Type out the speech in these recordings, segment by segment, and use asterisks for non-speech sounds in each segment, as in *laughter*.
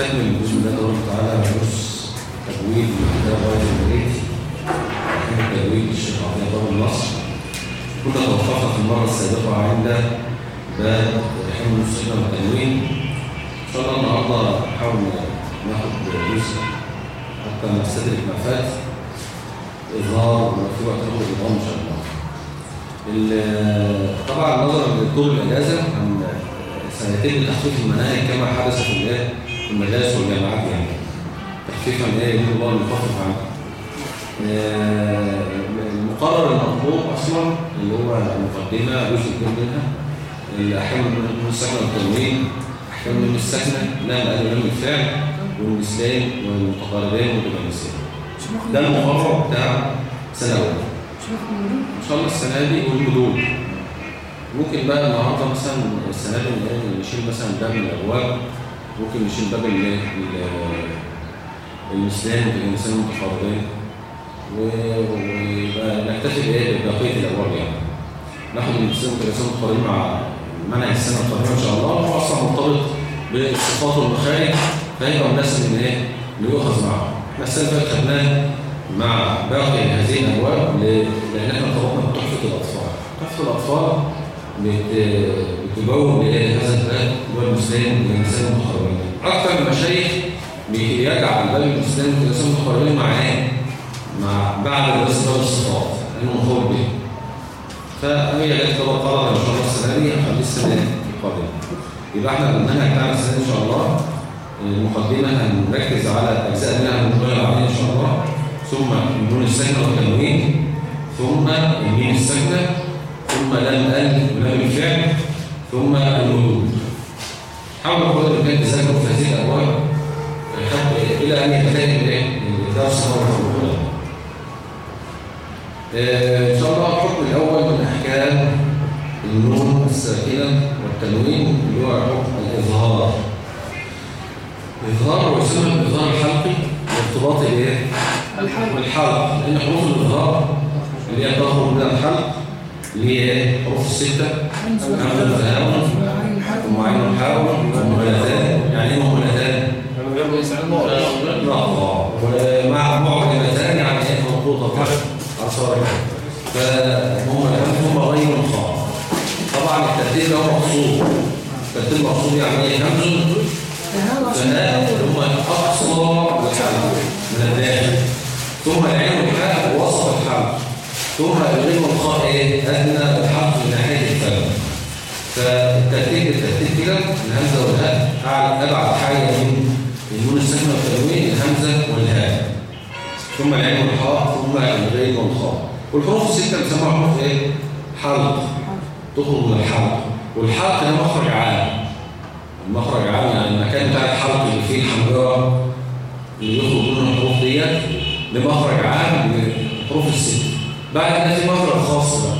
نستكمل بإذن الله تبارك وتعالى درس تجويد من كتاب غاية المريد رحمة التجويد للشيخ عبد الله النصر كنا توقفنا في المرة السابقة عند باب رحمة المستقبل والتنوين إن شاء الله النهارده نحاول ناخد جزء حتى نستدرك ما فات. إظهار وفي وقت ناخد إظهار إن شاء الله. ال- طبعا نظرا لطول الأجازة عن سنتين لتخفيف المناهج كما حدث في في المدارس والجامعات يعني. تخفيفا إيه يريد الله ان يخفف عنها آه، المقرر المطلوب أصلا اللي هو المقدمه جزء كبير منها الاحكام من السكنه والتنوين احكام من السكنه لا مقال من الفعل والنسلان والمتقاربين والمتجانسين ده المقرر بتاع سنة أولى. إن شاء الله السنة دي والحدود. ممكن بقى النهارده مثلا السنة دي نشيل مثلا باب من الأبواب. ممكن نشيل باب ال- ال- المسلم والانسان نكتفي بإيه؟ ببقية الأبواب يعني. ناخد المسلم والانسان مع منهج السنة القادمه إن شاء الله. هو أصلا مرتبط بالصفات والمخارج. فهيبقى مناسب إن إيه؟ يؤخذ معه إحنا السنة اللي فاتت خدناه مع باقي هذه الأبواب لأن إحنا طلبنا تحفة الأطفال. تحفة الأطفال بت- بتجاوب لهذا الباب هو المسلم والانسان المتقربين أكثر المشايخ بيجعل باب المسلم والانسان المتقربين مع إيه؟ مع بعد دراسه باب الصفات لأنه مخول به فهي جت طبعا قرار إن شاء الله السنة دي هنخليه السنة القادمه يبقى إحنا المنهج بتاعنا السنة إن شاء الله. المقدمة هنركز على أجزاء منها هنقولها بعدين إن شاء الله. ثم النون الساكنه والتنوين ثم الميم الساكنه ثم لم ألف ولم الفعل ثم الوجود حاول قدر الامكان تذاكروا في هذه إلى أن ينتهي الايه؟ الدرس مره أخرى آه، إن شاء الله الحكم الأول من أحكام النون الساكنة والتنوين اللي هو حكم الإظهار الاظهار هو يسمى الإظهار الحلقي وارتباط الإيه؟ الحلقة الحلق لأن حروف الإظهار اللي هي تخرج من الحلق إيه؟ حروف الستة. همز همز وتهاون ومعين الحاول ومهلتان يعني إيه مهلتان؟ نقطة ومع معجمتان يعني إيه منقوطة عصارة فهم هم غير الخاء طبعا الترتيب له مقصود. الترتيب مقصود يعني إيه؟ همز فهاء هم أقصى الحلق من الداخل ثم العين والحاء وسط الحلق ثم الغين والخاء إيه؟ ادنى الحلق من ناحية الفم. فالترتيب الترتيب كده الهمزة والهاء. اعلى أبعد حاجة من النون الساكنه والتنوين الهمزة والهاء. ثم العين والحاء ثم الغين والخاء والحروف الستة بنسموها حروف إيه؟ حلق تخرج من الحلق والحلق ده مخرج عام. المخرج عام يعني المكان بتاع الحلق اللي فيه الحنجرة اللي يخرج منه الحروف ديت لمخرج عام للحروف الست بعد كده في مخرج خاص بقى.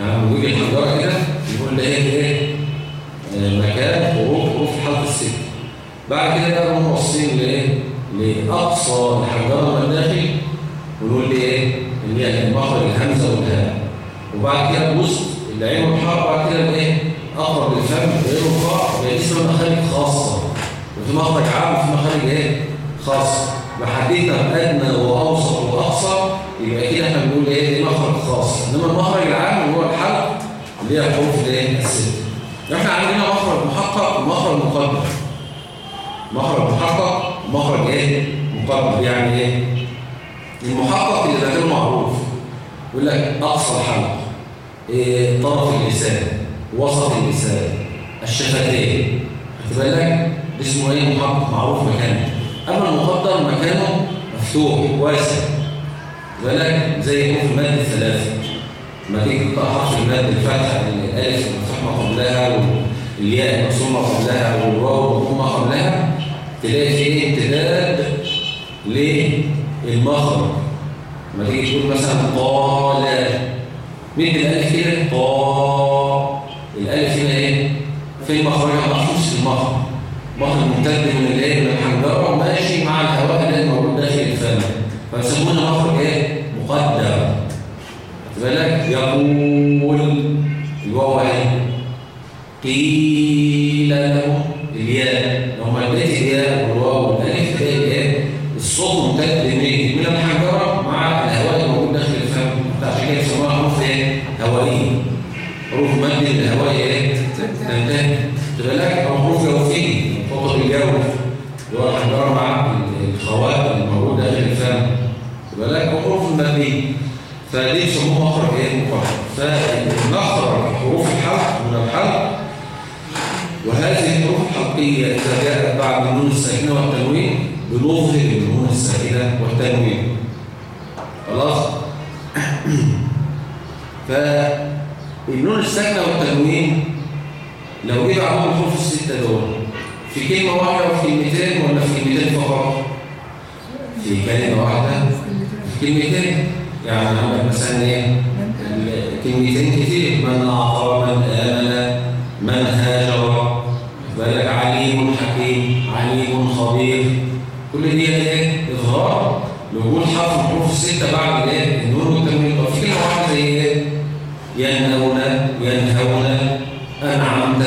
يعني بيجي الحنجره كده يقول ده إيه إيه آه، مكان خروج حروف الحلق الست بعد كده بقى هم واصلين لإيه؟ لأقصى الحنجره من الداخل ونقول لي إيه؟ اللي هي مخرج الهمزة والهاء. وبعد كده الوسط العين والحاء وبعد كده إيه؟ أقرب للفم غير الخاء بقى اسمها مخارج خاصة. وفي مخرج عام وفي مخارج إيه؟ خاص محددنا ادنى واوسط وأقصى يبقى كده إحنا بنقول إيه؟ دي مخرج خاص إنما المخرج العام هو الحلق اللي هي حروف الايه الست. إحنا عندنا مخرج محقق ومخرج مقدر مخرج محقق ومخرج إيه؟ مقدر يعني إيه؟ المحقق اللي مكانه معروف. يقول لك أقصى الحلق. إيه؟ طرف اللسان. وسط اللسان. الشفتين. خدت بالك؟ ده اسمه إيه؟ محقق معروف مكانه. أما المقدر مكانه مفتوح واسع بالك زي حروف المد الثلاثة. لما تيجي تقرأ حرف المد الفتح الالف المفتوح ما قبلها والياء ما قبلها والواو ما قبلها تلاقي فيه امتداد للمخرج. لما تيجي تقول مثلا طال مين الألف كده طا الألف هنا إيه؟ فين مخرجها مخصوص في المخرج. مخرج ممتد من الإيه من الحنجره وماشي مع الهواء اللي موجود داخل الفم. فيسمونه مخرج إيه؟ مقدر بالك؟ يقول الواو اهي قيل لهم الياء لو ما اديت الياء هوائيه حروف مد الهوائيه إيه تنتهي تبقى لك أو حروف جوفيه خطط الجو اللي هو الحجاره مع الخوات الموجوده داخل الفم تبقى لك أو حروف الماديه فدي يسموها مخرج إيه مخرج فنخرج حروف الحلق من الحلق وهذه اذا جاءت بعد النون الساكنه والتنوين بنظهر النون الساكنه والتنوين. خلاص؟ *clears throat* فالنون الساكنه والتنوين لو جه بعضهم الحروف الستة دول في كلمة واحدة وفي كلمتين ولا في كلمتين فقط؟ في كلمة واحدة في كلمتين. يعني عندك مثلا إيه؟ كلمتين خبير كل دي إيه؟ إظهار لوجود حرف الحروف السته بعد الايه النون والتنوين. طب في كلمة واحدة زي إيه؟ ينهون ينهون. انعمت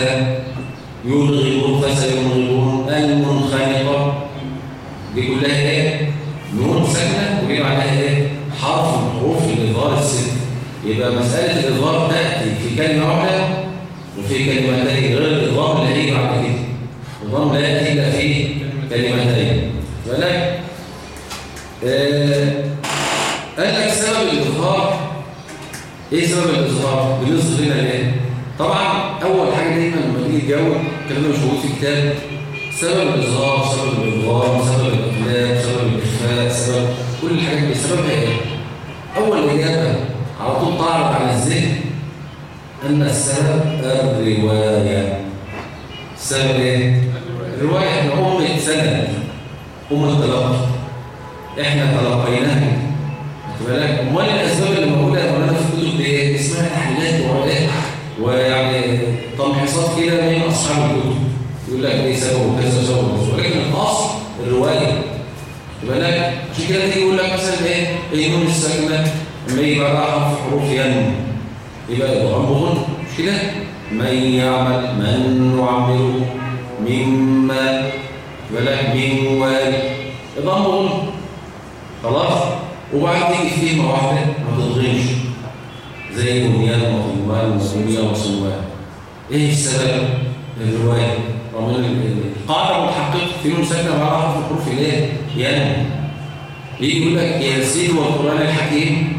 يرغبون فسيرغبون المنخنقه دي كلها إيه؟ نون ساكنة. وجي بعدها إيه؟ حرف من حروف الإظهار الست. يبقى مسألة الإظهار تأتي في كلمة واحدة وفي كلمتين غير الإضغام اللي هيجي بعد كده الإضغام لا يأتي إلا في كلمتين فلك آه قال لك سبب الإظهار إيه سبب الإظهار؟ بنظهر هنا ليه؟ طبعا أول حاجة دايما لما تيجي تجاوب الكلام مش موجود في الكتاب سبب الإظهار سبب الإضغام سبب الإقلاب سبب الإخفاء سبب كل الحاجات دي سببها إيه؟ أول إجابة على طول تعرض على الذهن أن السبب الرواية السبب إيه؟ الرواية إحنا أمة سند أمة تلقي إحنا تلقيناها بالك أمال الأسباب اللي موجودة مولانا في الكتب دي إيه؟ اسمها تحليلات وعلاج ويعني تمحيصات كده من أصحاب الكتب يقول لك إيه سبب وكذا سبب وكذا ولكن الأصل الرواية بالك عشان كده تيجي يقول لك مثلا إيه النون الساكنة لما يجي بعدها حرف حروف ينمو يبقى إضغام بغن مش كده من يعمل من نعمله مما ولا من وال إضغام بغن خلاص وبعد تيجي كلمة واحدة ما تضغمش زي بنيان وقنوان وسمية وصوان إيه السبب؟ الرواية. رغم القاعدة متحققة في نون ساكنة مع حرف الحروف الايه ينمو يجي يقول لك ياسين والقرآن الحكيم.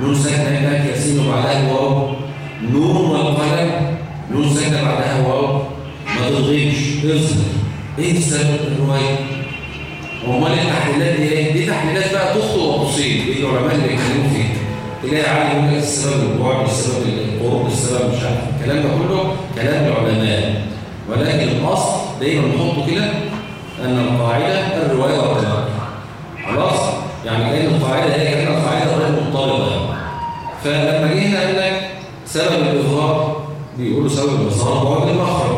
نون ساكنة هناك ياسين وبعدها واو نون والقلم. نون ساكنة بعدها. واو. ما تدغمش اظهر إيه السبب الرواية؟ امال التحليلات دي إيه؟ دي تحليلات بقى تخطئ وتصيب دي العلماء اللي بيتكلموا فيها؟ تلاقي عالم يقول لك السبب البعد السبب القرب السبب مش عارف الكلام ده كله كلام العلماء. ولكن الأصل دايما نحطه كده أن القاعدة الرواية والتلقي خلاص؟ يعني كأن القاعدة هي كانت قاعدة غير مضطربه فلما لك سبب الاظهار بيقولوا سبب الاظهار بعد المخرج.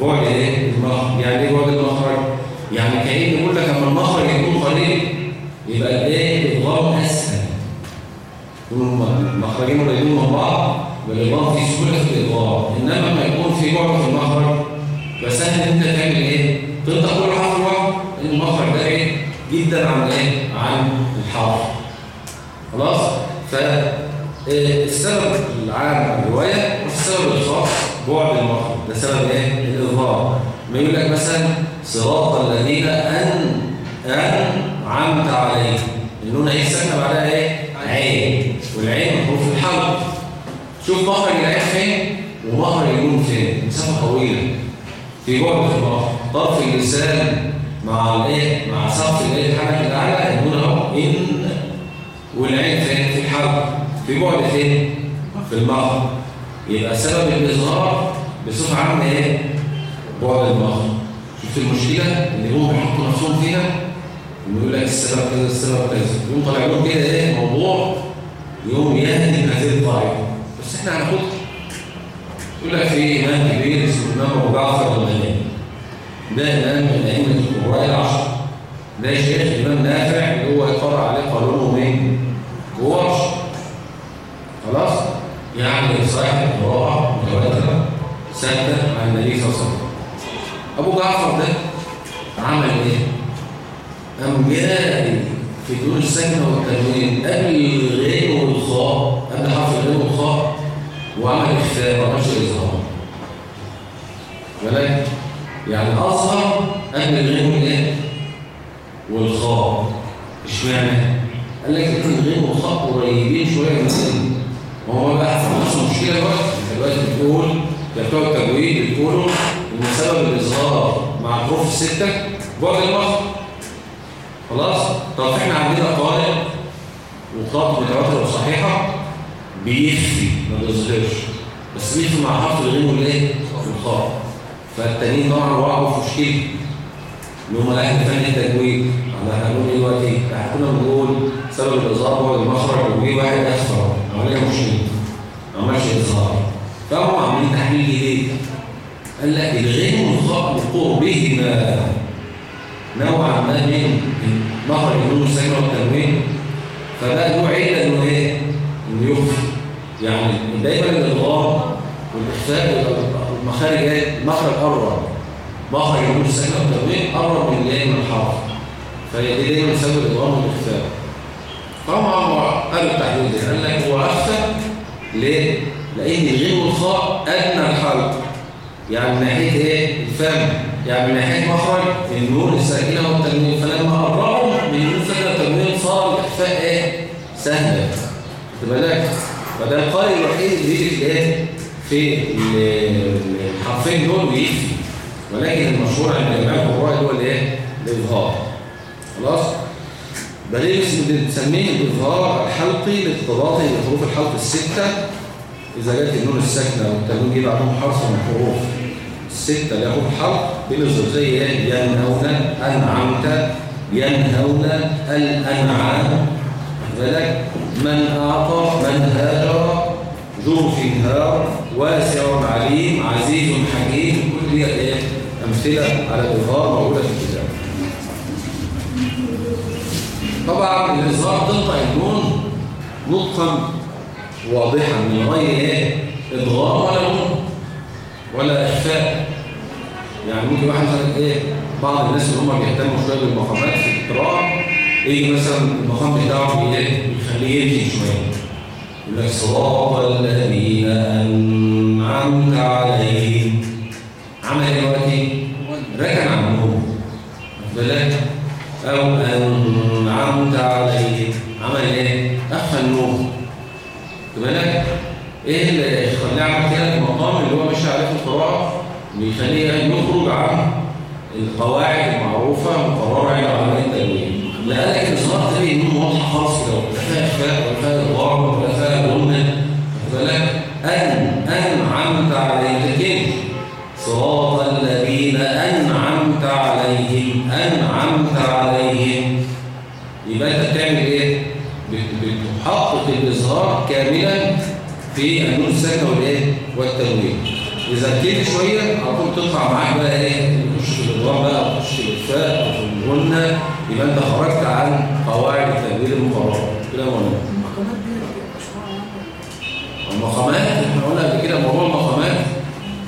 بعد إيه؟ المخرج يعني إيه بعد المخرج؟ يعني كأن يقول لك أما المخرج يكون قريب يبقى الايه الادغام أسهل. يكونوا المخرجين قريبين من بعض والادغام في سهولة في الادغام إنما لما يكون في بعد في المخرج فسهل إن أنت تعمل إيه؟ تنطق كل حرف لأن المخرج ده إيه؟ جدا عن إيه؟ عن الحرف. خلاص؟ فالسبب العام الروايه والسبب الخاص بعد المخرج ده سبب إيه؟ الاظهار ما يقول لك مثلا صراط الذين أن أنعمت عليهم. النون إيه ساكنه بعدها إيه؟ عين. والعين حروف الحلق شوف مخرج العين فين؟ ومخرج النون فين؟ مسافة طويلة. في بعد في المخرج طرف اللسان مع الإيه؟ مع سقف الإيه؟ الحنك الأعلى. النون أهو. إن. والعين فين؟ في الحلق في بعد فين في المخرج يبقى سبب الإظهار بصفة عامة إيه؟ بعد المخرج شفت المشكلة؟ اللي هم بيحطوا نفسهم فيها؟ ويقول لك السبب كذا السبب كذا. يقوم طالع لهم كده إيه؟ موضوع يقوم يهدم هذه القاعدة بس إحنا هناخدها يقول لك في إمام كبير اسمه الإمام أبو جعفر الغني ده إمام من أئمة القراء العشر. ده شيخ الإمام نافع اللي هو يقرأ عليه قانونه مين؟ جورج خلاص؟ يعني صاحب قراءة متواترة ثابتة عن النبي صلى الله عليه وسلم أبو جعفر ده عمل إيه؟ قام جاري في دون السكنة والتنوين قبل الغين والخاء قبل حرف الغين والخاء وعمل إخفاء ما عملش إظهار ولكن يعني أظهر أن الغين والإيه؟ والخاء إشمعنى؟ قال لك الغين والخاء قريبين شوية من السن وهو بقى في نفس المشكلة دلوقتي دلوقتي بتقول يا بتوع التجويد بتقولوا إن سبب الإظهار مع الحروف الستة بعد المخرج خلاص؟ طب إحنا عندنا قارئ وقراءته متواترة وصحيحة بيخفي ما بيظهرش بس بيخفي مع حرف الغين والايه؟ والخاء فالتانيين طبعا وقعوا في مشكلة اللي هم أهل فن التجويد إحنا هنقول دلوقتي؟ إحنا كنا بنقول سبب الاظهار هو المخرج وجه واحد اخفر عمليه مشكله ما عملش اظهار فهم عاملين تحليل ليه؟ قال لك والخاء بقربهما نوعا ما من مخرج النون الساكنه والتنوين فبقى له عله انه إيه؟ انه يخفي يعني دايما الادغام والاخفاء المخارج إيه؟ المخرج قرب مخرج النون الساكنه والتنوين قرب من؟ من الحرف فهي دي دايما سبب الادغام والاخفاء طبعا قالوا التحليل ده قال لك هو اخفى ليه؟ لأن الغين والخاء أدنى الحلق يعني من ناحية إيه؟ الفم يعني من ناحية مخرج النون الساكنة والتنوين فلما قربوا من النون الساكنة والتنوين صار الاخفاء إيه؟ سهلا خد بالك فده القارئ الوحيد اللي بيجي في؟ في الحرفين دول ويخفي ولكن المشهور عند الإمام القراء هو الإيه؟ الإظهار. خلاص؟ دليل بنسميه الإظهار الحلقي لارتباطه بحروف الحلق الستة. إذا جت النون الساكنة والتنوين جه بعدهم حرف من الحروف الستة هو الحلق بنظر زي إيه؟ ينهون أنعمت ينهون الأنعام. بالك؟ من أعطى من هاجر جرف هار. واسع عليم عزيز حكيم كل دي إيه؟ أمثلة على الإظهار موجودة في الكتاب. طبعا الإظهار تنطق النون نطقا واضحا من غير إيه؟ إضغام ولا نون ولا إخفاء. يعني ممكن واحد مثلا إيه؟ بعض الناس اللي هم بيهتموا شوية بالمقامات في القراءة إيه مثلا المقام بتاعه إيه؟ يخليه يمشي لك صراط الذين أنعمت عليهم. عمل إيه دلوقتي؟ ركن عن بالك أو أنعمت عليهم. عمل إيه؟ أخفى النوم. بالك؟ إيه اللي يخليه عمل كده المقام اللي هو ماشي عليه في القراءه بيخليه يخرج عن القواعد عند علماء التنوين. لا قال لك الظاهر ده بينون واضحة خالص كده. ولا فيها اخفاء ولا فيها اضغام ولا فيها غنه ان أنعمت عليهم. صراط الذين أنعمت عليهم. أنعمت عليهم. يبقى أنت بتعمل إيه؟ بتحقق الاظهار كاملا في النون الساكنه والإيه؟ والتنوين كده شوية على طول تطلع معاك بقى إيه؟ تخش في الإدغام بقى تخش في الاخفاء أو في الغنة. يبقى أنت خرجت عن قواعد التنوين المقرره كده مشروع المقامات إحنا قلنا قبل كده موضوع المقامات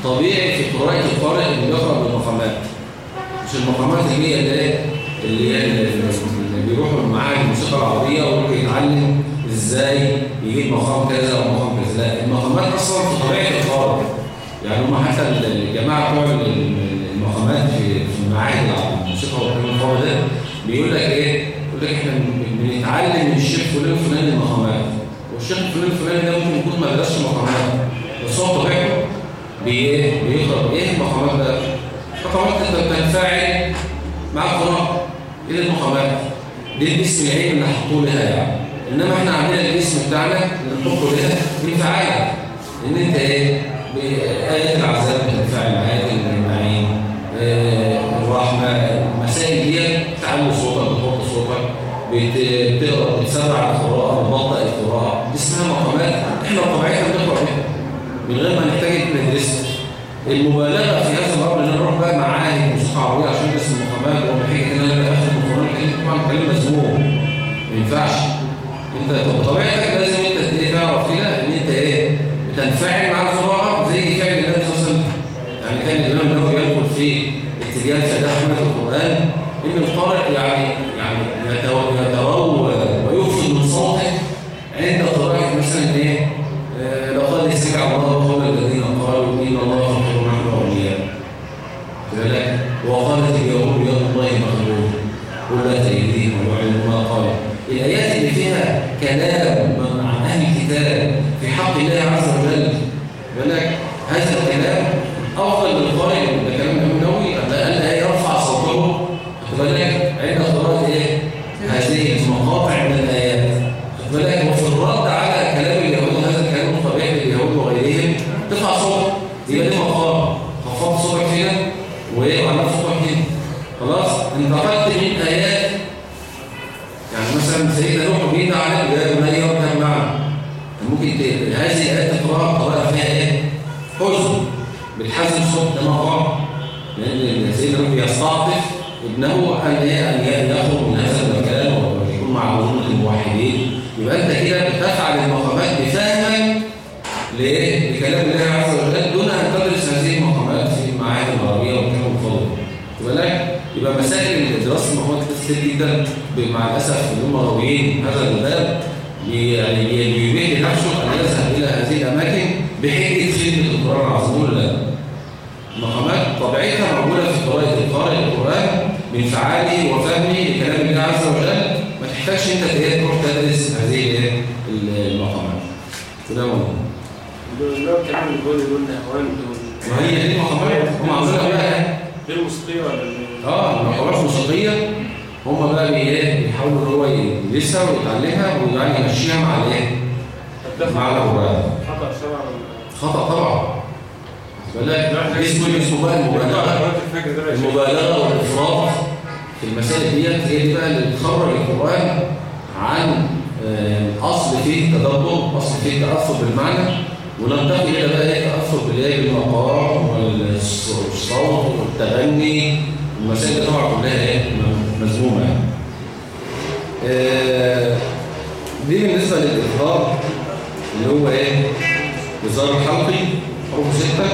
طبيعي في قراءة القارئ اللي بيقرا بالمقامات مش المقامات اللي هي اللي اللي هي اللي بيروحوا معاهد الموسيقى العربية ويروحوا يتعلم إزاي يجيب مقام كذا أو مقام كذا. لا المقامات أصلا في طبيعة القارئ. يعني هم حتى الجماعة بتوع المقامات في المعاهد الموسيقى والفن ده بيقول لك إيه؟ يقول لك إحنا بنتعلم من الشيخ فلان الفلاني المقامات والشيخ فلان الفلاني ده ممكن يكون ما درسش مقامات بس هو طبيعته بايه بيقرأ. إيه المقامات ده؟ المقامات أنت بتنفعل مع القراءه إيه المقامات؟ دي الاسم العلمي اللي حطوه لها يعني. إنما إحنا عندنا الاسم بتاعنا اللي نحطه لها انفعال إن أنت إيه؟ بآيات العذاب بتنفعل آيات المعين آه الرحمة المسائل دي تعلي صوتك بتحط صوتك بتقرأ بتسرع القراءة بتبطئ القراءة دي اسمها مقامات إحنا طبيعتنا بنقرا بيها من غير ما نحتاج ندرسها المبالغة في هذا الأمر ان نروح بقى معاهد موسيقى عشان ندرس المقامات وبحيث إن أنا اخد القرآن الكريم طبعا كلام مذموم ما ينفعش. أنت بطبيعتك لازم أنت تعرف كده إن أنت إيه؟ بتنفعل مع القراءه زي فعل النبي صلى الله عليه وسلم. يعني كان الإمام النووي يدخل في اتجاه تداخل القرآن. إن القارئ يعني اللي فيها كلام عن أهل الكتاب في حق الله عز وجل. ولكن بي- بي- بيبيح لنفسه إن يذهب إلى هذه الاماكن بحجه خدمه القران العظيم ولا لا؟ المقامات طبيعتها موجوده في قراءه القارئ القران بانفعاله وفهمه لكلام الله عز وجل ما تحتاجش انت إيه تروح تدرس هذه؟ المقامات كده موجود يقول اهوان دول ما هي دي مقامات هم عاملينها بقى دي الموسيقيه ولا آه المقامات الموسيقيه هم بقى إيه بيحاولوا إن هو يدرسها ويتعلمها ويعني يمشيها مع الايه؟ مع القران خطأ شرع ولا- خطأ طبعا. بالك اسمه اسمه بقى المبالغة. المبالغة والإفراط في المسائل ديت هي دي بقى اللي بتخرج القرآن عن آه، أصل فيه تدبر أصل فيه تأثر بالمعنى وننتقل إلى بقى إيه؟ تأثر بالإيه؟ بالمقام والصوت والتغني. المسائل دي طبعا كلها إيه؟ مذمومه يعني. آه، دي بالنسبة للإظهار اللي هو إيه؟ الإظهار الحلقي حروف ستة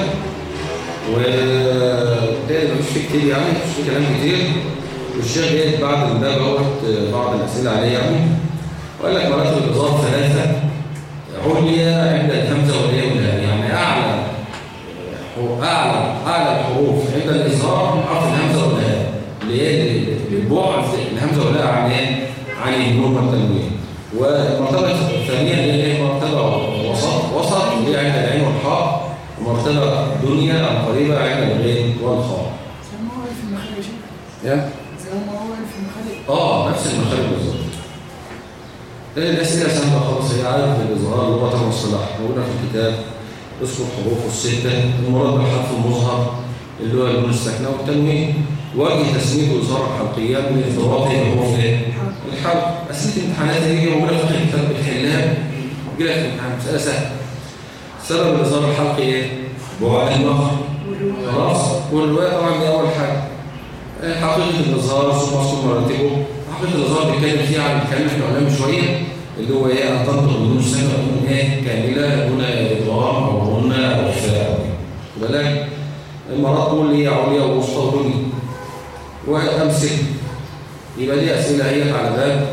وبالتالي مفيش فيه كتير يعني مفيش فيه كلام كتير. والشيخ جايب بعد الباب أهوت بعض الأسئلة عليه يعني. وقال لك مراتب الإظهار ثلاثة عليا عند الهمزة والياء يعني أعلى أعلى أعلى الحروف عند الإظهار حرف الهمزة والهاء اللي هي البعد الهمزة والهاء عن إيه؟ عن النون والتنوين. والمرتبة الثانية اللي هي مرتبة وسط. وسط اللي هي عند العين والحاء. ومرتبة دنيا أو قريبة عند الغين والخاء. زي ما هو في المخارج يا؟ زي ما هو في المخارج آه نفس المخارج بالظبط. الأسئلة سهلة خالص؟ هي عارف الإظهار لغة واصطلاح موجودة في الكتاب. اذكر حروفه الستة. المراد بالحرف المظهر اللي هو النون الساكنة والتنوين. وجه تسميته إظهار حلقيا من إضرابه الحروف إيه؟ الحلق أسئلة امتحانات هي موجودة في الكتاب بتحلها يجي لك في الامتحان مسألة سهلة سبب الإظهار الحلقي إيه؟ بعد والرواية خلاص. والرواية طبعا دي أول حاجة. آه، حقيقة الإظهار ثم أصل مراتبه. حقيقة الإظهار بيتكلم فيها عن الكلام إحنا قلناه من شوية اللي هو إيه؟ أن تنطق بدون سنة بدون إيه؟ كاملة دون أو غنة أو إخفاء خد بالك المراتب اللي هي عليا ووسطى ودنيا وأمسك يبقى دي أسئلة هي على باب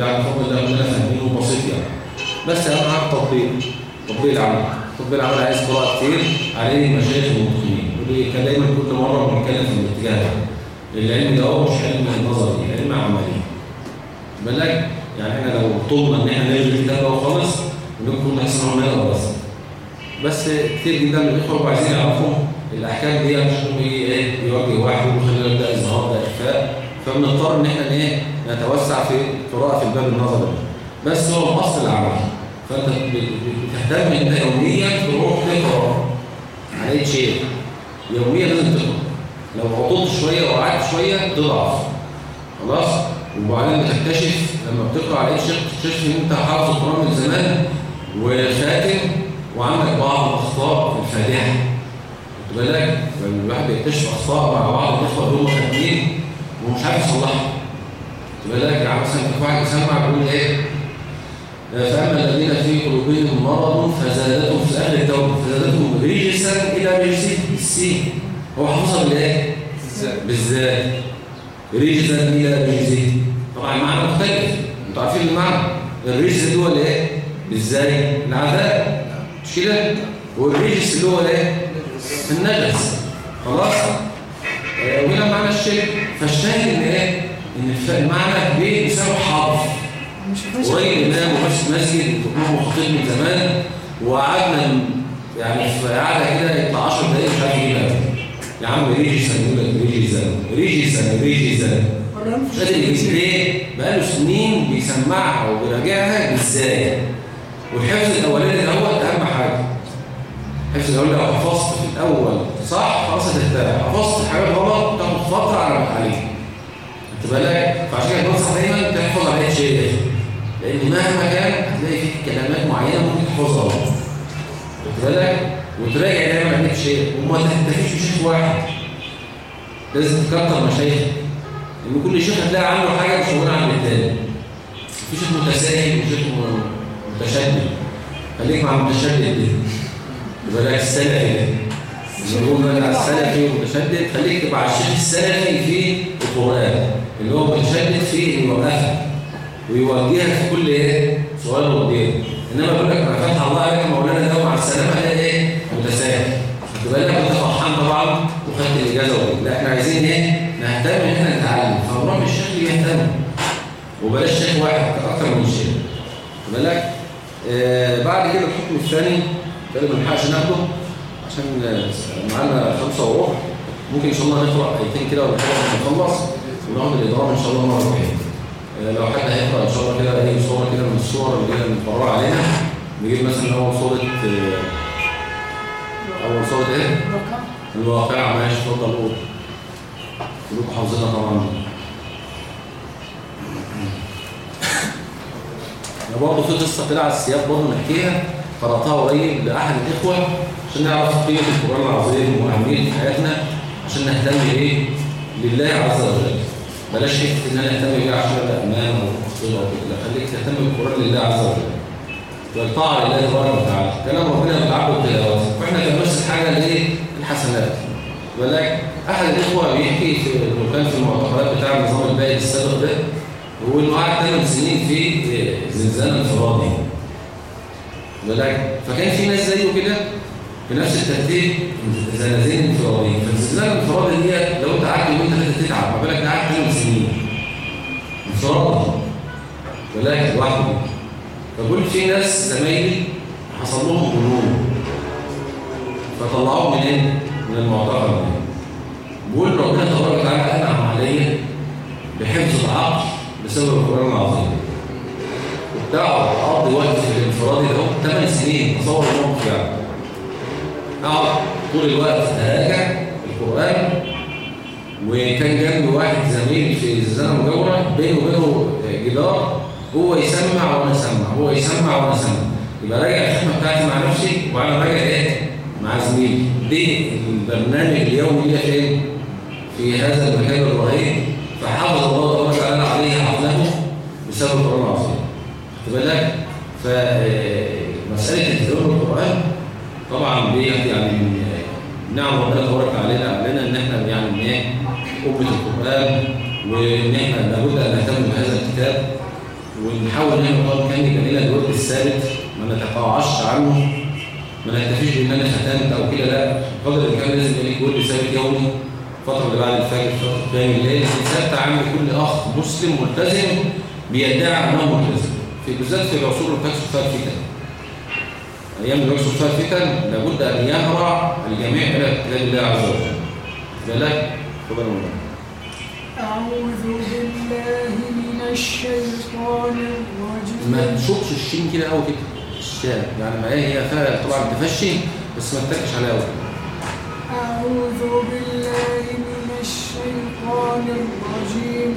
يعني بفضل الله كلنا فاهمينه بسيط يعني. بس أهم حاجة التطبيق تطبيق العمل. تطبيق العمل عايز قراءة كتير عليه المشايخ والمتقنين ودي كان دايما كل مرة بنتكلم في الاتجاه ده. العلم ده هو مش علم نظري علم عملي. بالك يعني إحنا لو طلبنا إن إحنا نلغي الكتاب ده خالص ونكون نحسن عملنا بس بس كتير جدا من الإخوة عايزين يعرفوا الأحكام دي مش إيه يوجه واحد ويخلي ده اظهار ده إخفاء. فبنضطر إن إحنا إيه نتوسع في القراءه في الباب النظري بس هو الاصل العملي فأنت بتهتم انت يوميا تروح تقرأ عليه شيء. يوميا لازم تقرأ. لو عطلت شوية وقعدت شوية تضعف. خلاص؟ وبعدين بتكتشف لما بتقرأ عليه شيء تكتشف إن أنت حافظ القرآن من زمان وخاتم وعندك بعض الأخطاء خد بالك؟ لما الواحد بيكتشف أخطاء مع بعض الاخوه اللي هم خاتمين ومش عارف يصلحها بالك؟ يعني مثلا في واحد سمع بيقول إيه؟ فأما الذين في قلوبهم مرض فزادتهم في أهل التوبة فزادتهم رجسا إلى رجسه السين هو حافظها بالإيه؟ بالذات. رجسا إلى رجسه. طبعا المعنى مختلف. أنتوا عارفين المعنى. الرجس اللي هو الإيه؟ إزاي؟ العذاب مش كده؟ والرجس اللي هو الإيه؟ النجس خلاص؟ آه، وهنا معنى الشرك فالشاهد إن إيه؟ إن المعنى بيساوي حرف مش فاش قريب امام ومسجد مسجد وكان خطيب من زمان وقعدنا يعني في قعدة كده يطلع 10 دقايق مش عارف يجيبها يا عم ريجي يقول لك ريجي سنه ريجي سنه ريجي ولا مش قادر يجيب ليه؟ بقاله سنين بيسمعها وبيراجعها إزاي؟ والحفظ الأولاني حاجة. الحفظ الاولاني لو حفظت في الأول صح خلاص هتتابع، حفظت حاجات غلط تاخد فترة على ما. انت بالك؟ فعشان كده بنصح دايما تحفظ على شيء لأن مهما كان هتلاقي فيه كلمات معينة ممكن تحفظها غلط. خد بالك؟ وتراجع دايما عليك شيء وما تكتفيش بشيخ واحد. لازم تكتر مشايخ ان كل شيخ هتلاقي عنده حاجة مش موجودة عند التاني في شيخ متساهل وشيخ متشدد خليك مع المتشدد دي لك السلفي. هو بقى السلفي والمتشدد خليك على الشيخ السلفي في القرآن. اللي هو متشدد في يوقفك ويوجهك في كل إيه؟ سؤال وكبير إنما بقول لك فتح الله عليك مولانا ده مع السلامة ده إيه؟ متساهل خد بالك أنت فرحان طبعا وخدت الإجازة. لا إحنا عايزين إيه؟ نهتم إن إحنا نتعلم. فنروح الشيخ اللي يهتم. وبلاش شيخ واحد أكتر من شيخ بالك آه بعد كده الحكم الثاني. ده ما نلحقش ناخده عشان معانا خمسة وربع ممكن إن شاء الله نقرأ ايتين كده ولا حاجة نخلص وناخد الاداره إن شاء الله مرة واحدة آه، لو حد هيقرأ إن شاء الله كده اي صورة كده من الصور اللي هي متفرجه علينا. نجيب مثلا أول صورة آه، أول صورة إيه؟ الركعة الواقع. ماشي اتفضل قول. كلكم حافظينها طبعا. برضه في قصة كده على السياق برضه نحكيها. قراتها قريب لاحد الإخوة عشان نعرف قيمة القرآن العظيم وأهمية في حياتنا عشان نهتم بإيه؟ لله عز وجل. بلاش حتة إن أنا أهتم بيه عشان أبقى امام أو صله أو كده لا خليك تهتم بالقرآن لله عز وجل. والطاعة لله تبارك وتعالى. كلام ربنا بتعبد تلاوته وإحنا كان نفس الحاجة الايه الحسنات. ولكن أحد الإخوة بيحكي في كان في المعتقلات بتاع النظام البائد السابق ده هو انه قعد 8 سنين في زنزانه انفرادي. ولكن فكان في ناس زيه كده بنفس الترتيب زنازين انفراديه فالزنزانه الانفرادي دي لو انت قعدت يومين ثلاثة تتعب ما بالك ده قعد 8 سنين. انفرادي ولكن لوحده. فقول في ناس زمايلي حصل لهم جنون فطلعوه منين؟ من المعتقل ده. بقول ربنا تبارك وتعالى انعم عليا بحفظ العقل بسبب القرآن العظيم. وبتاعه اقضي وقت في الانفرادي ده 8 سنين. تصور الموقف يعني. اقعد طول الوقت اراجع القرآن وكان جنبي واحد زميل في الزنزانه المجاوره بينه وبينه جدار هو يسمع وأنا أسمع هو يسمع وأنا أسمع. يبقى راجع الخدمة بتاعتي مع نفسي وأنا راجع إيه مع زميلي. دي البرنامج اليومي ده فين في هذا المكان الرهيب. فحافظ الله تبارك وتعالى عليه عقله بسبب القرآن العظيم. بالك؟ فمسألة التزام القران طبعا دي يعني نعم ربنا تبارك علينا علينا إن إحنا يعني إيه؟ أمة القرآن وإن إحنا لابد أن نهتم بهذا الكتاب ونحاول إن إحنا كان يبقى الورد الثابت ما نتقاعش عنه ما نكتفيش بإن أنا ختمت أو كده لا. قدر الإمكان لازم يبقى لك ورد ثابت يومي الفترة اللي بعد الفجر فتره قيام الليل ثابته عند كل أخ مسلم ملتزم بيدعي إنه ملتزم. في بالذات في العصور اللي بتحصل فيها الفتن أيام اللي بيحصل فيها الفتن لابد أن يهرع الجميع إلى كتاب الله عز وجل. بالك تفضل مولانا أعوذ بالله من الشيطان ما الرجيم تشوفش الشين كده قوي كده. الشام يعني ما هي فعلا طبعا تفشي بس ما تتكش عليها قوي أعوذ بالله من الشيطان الرجيم.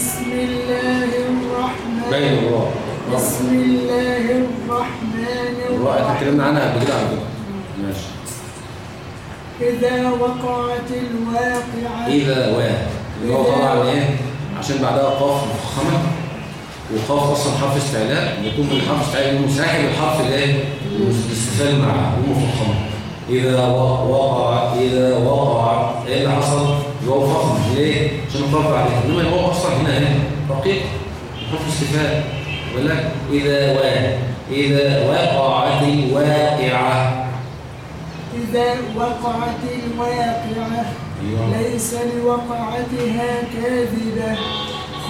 بسم الله الرحمن باين الراء بسم الله الرحمن الراء إحنا الرحيم. اتكلمنا عنها قبل كده على فكرة. ماشي. إذا وقعت الواقعة إذا و اللي هو طبعا إيه؟ عشان بعدها قاف مفخمة. وقاف أصلا حرف استعلاء. يكون من الحرف استعلاء يكون ساحب الحرف الايه الاستفهام معاه ومفخمه إذا و- وقع إذا وقع. إيه اللي حصل؟ الواو فخم ليه؟ عشان القاف عليه إنما الواو أصلا هنا إيه؟ رقيق. حرف استفهام بالك إذا و إذا وقعت الواقعة. إذا وقعت الواقعة أيوه. ليس لوقعتها كاذبة.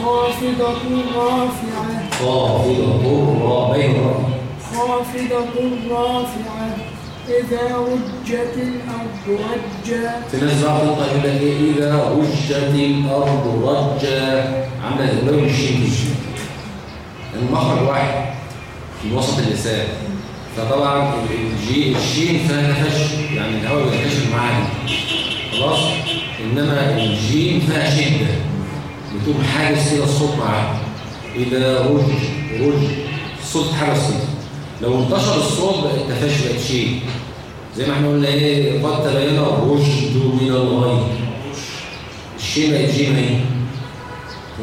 خافضة رافعة. خافضة الراء خافضة رافعة. إذا رجت الأرض رجا. يقول لك إيه إذا رجت الأرض رجا. عامله زي دي المخرج واحد في وسط اللسان. فطبعا الجي الشين فيها تفشي يعني الهواء بينتشر معاها خلاص؟ إنما الجيم فيها شده بتقوم حاجز كده الصوت معاها إذا رج رج الصوت حاجز كده لو انتشر الصوت بقت تفشي بقت شين. زي ما إحنا قلنا إيه قد تبين الرشد من الغي الشين بقت جيم اهي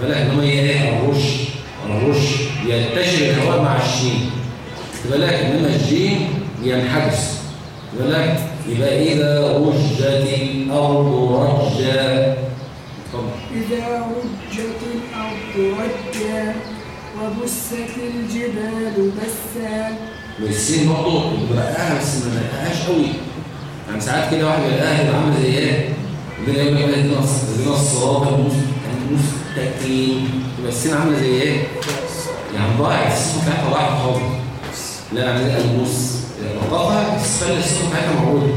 ولا إنما هي إيه الرش. الرش ينتشر الهواء مع الشين. بالك إنما الجيم ينحبس. بالك يبقى إذا رجت الأرض رجا. إذا رجت الأرض رجا وبست الجبال بسا. والسين برضه بيرققها بس ما بيرققهاش قوي. يعني ساعات كده واحد بيلاقيها يبقى عامل زي إيه؟ يقول لك يقول لك اهدنا اهدنا الصراط المستقيم يبقى السين عامله زي إيه؟ يعني ضايع السين بتاعتها ضايعه خالص. لا يعني المس رققها بس خلي السين بتاعتها موجوده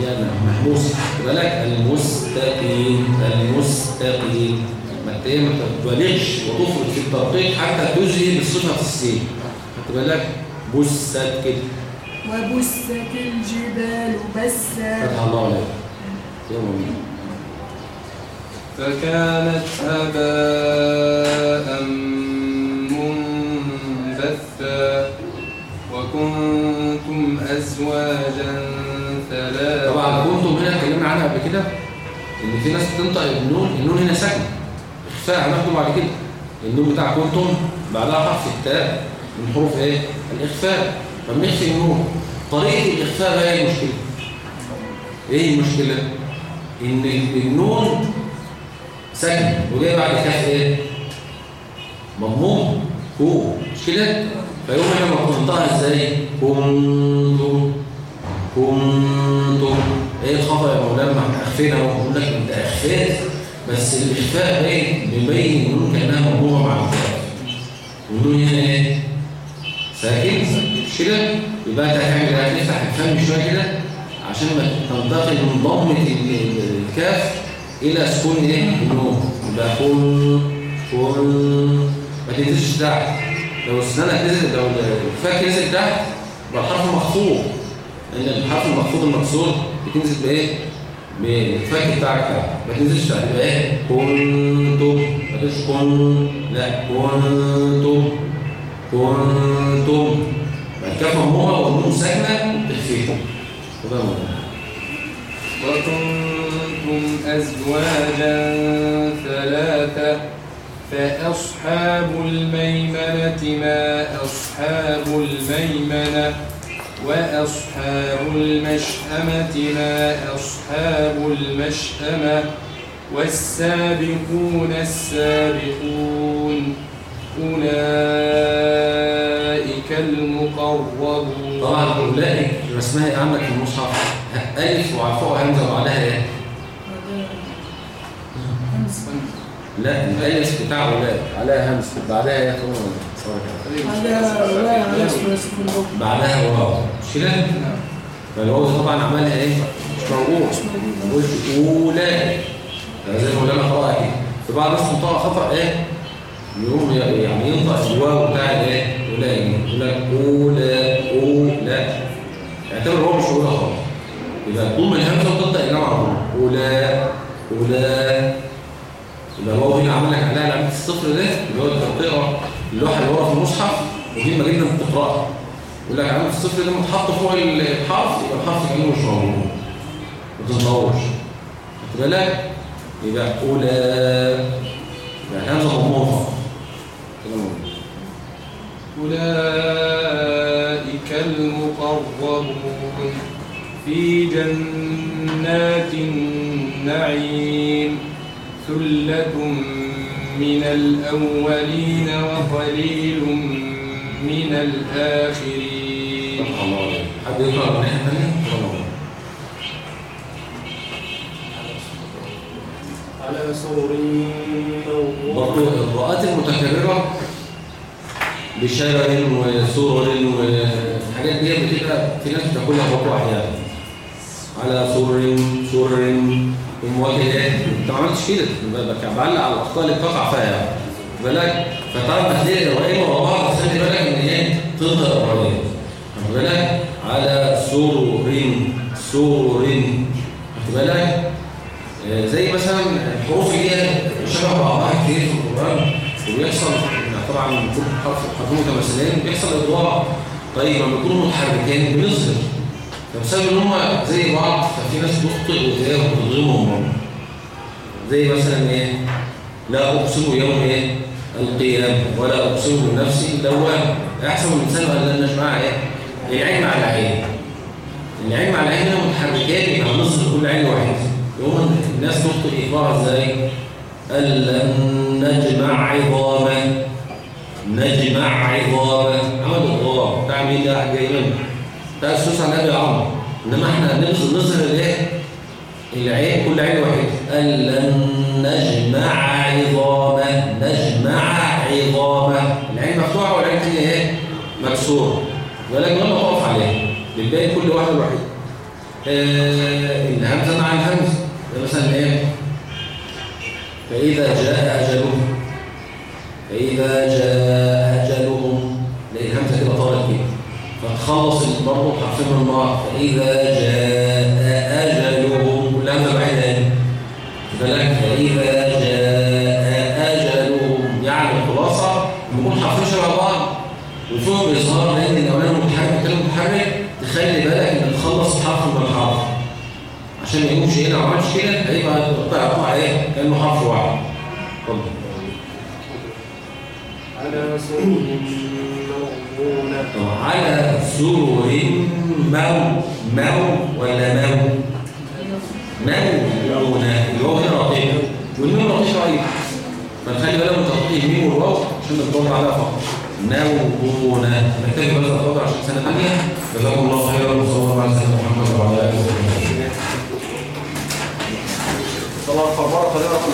هي محبوسه خد بالك المستقيم المستقيم ت- ما تبالغش وتفرط في الترقيق حتى تزهي بصفه السين. خد بالك بست كده. وبست الجبال بسا فتح الله عليك. فكانت هباء منبثا وكنتم أزواجا ثلاثا طبعا كنتم هنا اتكلمنا عنها قبل كده إن في ناس بتنطق النون النون هنا ساكنه اخفاء هناخده بعد كده. النون بتاع كنتم بعدها حرف التاء. من حروف إيه؟ الإخفاء. فبنخفي النون طريقة الإخفاء بقى إيه المشكلة؟ إيه المشكلة؟ إن النون ساكن وجاي بعد كاف إيه؟ مضموم كو. مش كده فيقوم لما بننطقها إزاي؟ كنتم. كنتم. إيه الخطأ يا مولانا؟ إحنا أخفينا بقول لك أنت أخفيت. بس الإخفاء باين بيبين النون كأنها مضمومه مع الكاف والنون هنا إيه؟ ساكن مش كده؟ يبقى انت هتعمل إيه؟ هتفتح الفم شوية كده عشان ما تنتقل من ضمه ال- ال- الكاف إلى سكون إيه؟ النون يبقى كن كن ما تنزلش تحت. لو اسنانك نزل لو الفك نزل تحت يبقى الحرف مخفوض لأن الحرف المخفوض المكسور بتنزل بإيه؟ بالفك بتاعك. ما تنزلش تحت. يبقى إيه؟ كنتم. ما تقولش كن لا كنتم. كنتم بعد كده مضمومه والنون وده موضوع وكنتم أزواجا ثلاثة فأصحاب الميمنة ما أصحاب الميمنة وأصحاب المشأمة ما أصحاب المشأمة والسابقون السابقون. أولئك المقربون. طبعا أولئك رسمها عندك في المصحف. ألف وعفوها همزه وبعدها إيه؟ لا الالف بتاع أولئك. عليها همزه بعدها اسم سكون ركن بعدها واو مش كده فالواو دي طبعا عملها إيه؟ مش موجود. قلت اولئك زي ما قلنا قراءه كده في بعض الناس خطأ إيه؟ يقوم يعني ينطق الواو بتاع الايه اولئك يقول لك أولى أولى. اعتبر هو مش أولى خالص. يبقى تضم الهمزة وتبدأ إلى على طول. أولى أولى. يبقى هو هنا عمل لك عليها علامه الصفر ده اللي هو انت اللوحه اللي ورا في المصحف مهمه جدا في القراءه يقول لك علامه الصفر ده متحط فوق الحرف يبقى الحرف كأنه مش موجود. ما تنطقوش. خدت بالك؟ يبقى أولى. يبقى الهمزة مضمومه أولئك المقربون في جنات النعيم ثلة من الأولين وقليل من الآخرين. فتح الله عليك حد يقرا بشرر وسرر والحاجات دي بتبقى في ناس بتاكلها برضه أحيانا على سرر سرر ومواجهات انت ما عملتش كده. بعلق على الاخطاء اللي بتقع فيها يعني. بالك فتعرف هتلاقي الرقيم ورا بعض خلي بالك إن إيه تنطق الرقيم خد بالك على سرر سرر خد بالك آه، زي مثلا الحروف هي شبه بعضها كتير في القرآن وبيحصل طبعا كل حرف حرفين متماثلين بيحصل إضواء. طيب لما يكونوا متحركين بنظهر. فبسبب إن هم زي بعض ففي ناس بتخطئ وتلاقيها وتضغمهم هم زي مثلا إيه؟ لا أقسم يوم إيه؟ القيامة ولا أقسم بالنفس اللوامه أحسن من الإنسان ولا لنا جماعة إيه؟ العين مع العين. العين مع العين هنا متحركات يبقى هنظهر كل عين واحد. يوم الناس تخطئ إخبارها إزاي؟ لن نجمع عظاما. نجمع عظاما عمل الضوء بتاع مين ده جاي منه بتاع السوس عن ابي عمرو إنما إحنا ننزل نظهر الإيه؟ العين كل عين واحد. قال لن نجمع عظاما نجمع عظاما العين مفتوحة والعين الثانية إيه؟ مكسورة. ولكن لما تقف عليها للباقي كل واحد واحد آه الهمزة مع الهمزه ده مثلا إيه؟ فإذا جاء أجلهم فإذا جاء أجلهم تلاقي الهمزه كده طارت كده فتخلص برضه حرفين من بعض فإذا جاء أجلهم والهمزه بعيده اهي بالك فإذا جاء أجلهم يعني الخلاصه بيكون حرفين شبه بعض وفوق بيظهر لأن الاولاني متحرك والتاني متحرك تخلي بالك ان تخلص حرف من الحرف عشان ما يقومش هنا ما عملش كده هيبقى يقطع إيه كأنه حرف واحد. على سرر مو مو ولا مو؟ مولونة اللي هو هنا رقيق والميم رقيق رقيق فنخلي بالك من تحقيق الميم والواو عشان نتطور عليها فقط. مولونة محتاج بس اتفضل عشان سنة ثانية جزاكم الله خيرا وصلى الله على سيدنا محمد وعلى آله وصحبه صلاة فربارة طريقة في